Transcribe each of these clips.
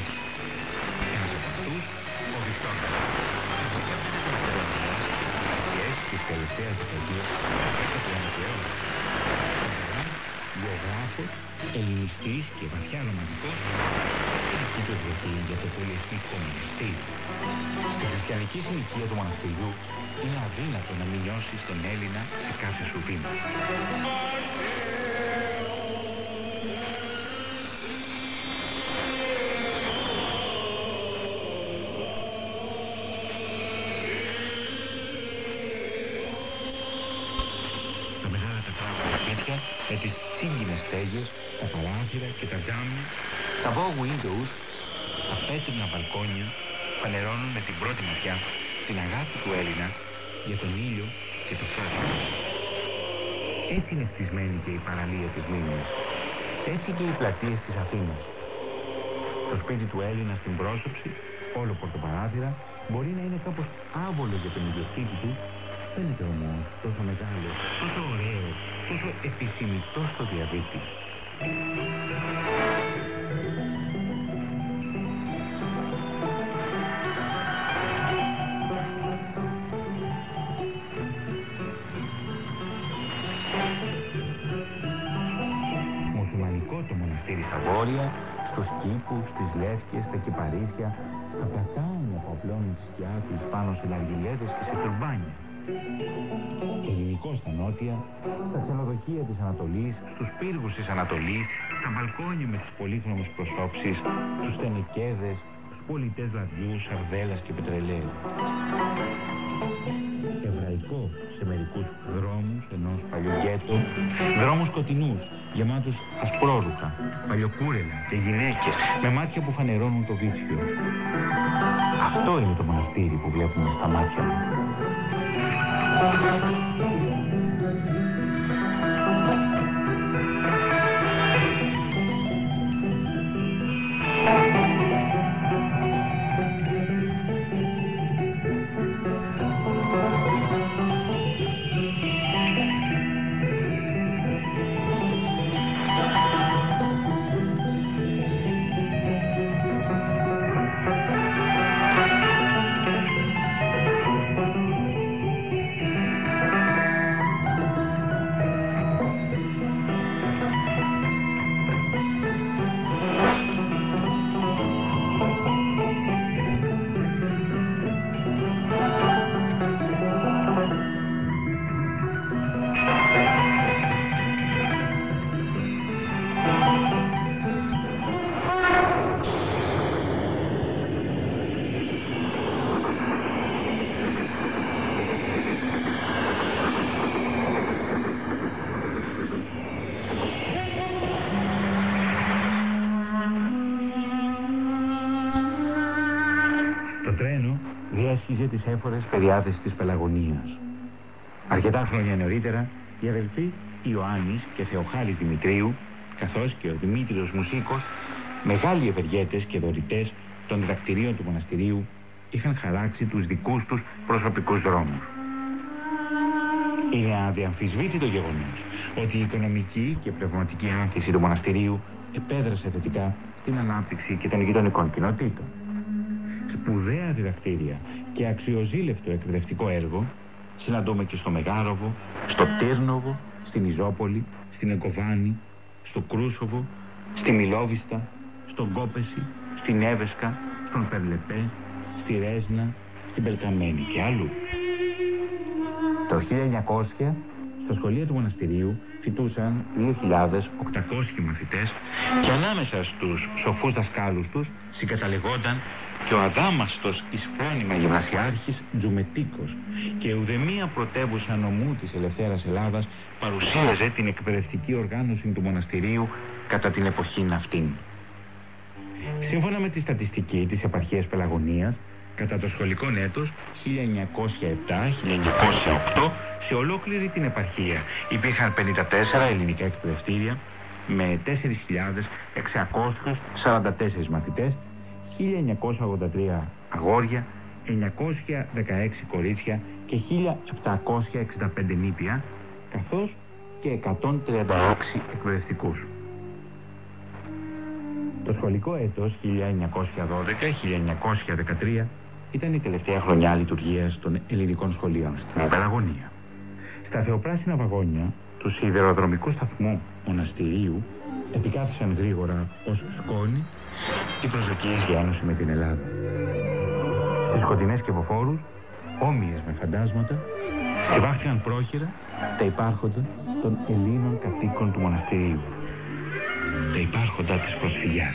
έχει. Ένας από αυτούς, ο Βικτόρ της τελευταίας δεκαετίας του αιώνα. Γεωγράφος, ελληνιστής και βαθιά ρομαντικός, έχει το βρεθεί για το πολυεθνικό μοναστήρι. Στη χριστιανική συνοικία του μοναστηριού είναι αδύνατο να μην νιώσει τον Έλληνα σε κάθε σου βήμα. Τσίγκινες στέγες, τα παράθυρα και τα τζάμια, τα bow windows, τα πέτρινα μπαλκόνια φανερώνουν με την πρώτη ματιά την αγάπη του Έλληνα για τον ήλιο και το φως. Έτσι είναι χτισμένη και η παραλία της Μήνης. Έτσι και οι πλατείες της Αθήνας. Το σπίτι του Έλληνα στην πρόσωψη, όλο πορτοπαράθυρα, μπορεί να είναι κάπως άβολο για τον ιδιοκτήτη του Φαίνεται όμως τόσο μεγάλο, τόσο ωραίο, τόσο επιθυμητό στο διαδίκτυο. Μουσουλμανικό το μοναστήρι στα βόρεια, στους κήπους, στις λεύκες, στα κυπαρίσια, στα πλατάνια που απλώνουν τις σκιά τους πάνω σε λαργιλέδες και σε τουρμπάνια. Ελληνικό στα νότια, στα ξενοδοχεία της Ανατολής, στους πύργους της Ανατολής, στα μπαλκόνια με τις πολύχρωμες προσώψεις, στους τενεκέδες, στους πολιτές λαδιούς, σαρδέλας και πετρελαίου. Εβραϊκό σε μερικούς δρόμους ενός παλιογέτου, δρόμους σκοτεινούς, γεμάτους ασπρόρουχα, παλιοκούρελα και γυναίκες με μάτια που φανερώνουν το βίτσιο. Αυτό είναι το μοναστήρι που βλέπουμε στα μάτια μου. Thank you. Τις έφορες περιάδες της Πελαγωνίας. Αρκετά χρόνια νωρίτερα, οι αδελφοί Ιωάννης και Θεοχάρης Δημητρίου, καθώς και ο Δημήτριος Μουσίκος, μεγάλοι ευεργέτες και δωρητές των διδακτηρίων του μοναστηρίου, είχαν χαράξει τους δικούς τους προσωπικούς δρόμους. Είναι αδιαμφισβήτητο γεγονός ότι η οικονομική και πνευματική άνθηση του μοναστηρίου επέδρασε θετικά στην ανάπτυξη και των γειτονικών κοινοτήτων. Σπουδαία διδακτήρια και αξιοζήλευτο εκπαιδευτικό έργο συναντούμε και στο Μεγάροβο, στο Τύρνοβο, στην Ιζόπολη, στην Εγκοβάνη, στο Κρούσοβο, στη Μιλόβιστα, στον Κόπεση, στην Εύεσκα, στον Περλεπέ, στη Ρέσνα, στην Πελκαμένη και αλλού. Το 1900 στα σχολεία του μοναστηρίου φοιτούσαν 2.800 μαθητές και ανάμεσα στους σοφούς δασκάλους τους συγκαταλεγόνταν και ο αδάμαστος εις φρόνημα γυμνασιάρχης Τζουμετίκος και ουδεμία πρωτεύουσα νομού της ελευθέρας Ελλάδας παρουσίαζε την εκπαιδευτική οργάνωση του μοναστηρίου κατά την εποχή αυτήν. Σύμφωνα με τη στατιστική της επαρχίας Πελαγωνίας, κατά το σχολικό έτος 1907-1908 σε ολόκληρη την επαρχία υπήρχαν 54 ελληνικά εκπαιδευτήρια με 4.644 μαθητές 1983 αγόρια, 916 κορίτσια και 1765 νήπια, καθώς και 136 εκπαιδευτικούς. Το σχολικό έτος 1912-1913 ήταν η τελευταία χρονιά λειτουργίας των ελληνικών σχολείων στην Πελαγωνία. Στα θεοπράσινα βαγόνια του σιδηροδρομικού σταθμού μοναστηρίου επικάθισαν γρήγορα ως σκόνη οι προσδοκίες για ένωση με την Ελλάδα. Στις σκοτεινές κεβοφόρους, όμοιες με φαντάσματα, Βάχθηκαν πρόχειρα τα υπάρχοντα των Ελλήνων κατοίκων του μοναστηρίου. Τα υπάρχοντα της προσφυγιάς.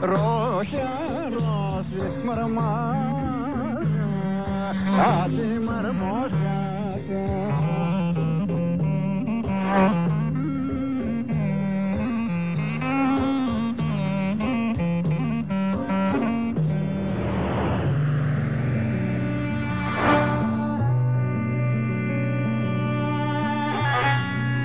Ρόχια, ρόζες, μαρμάρια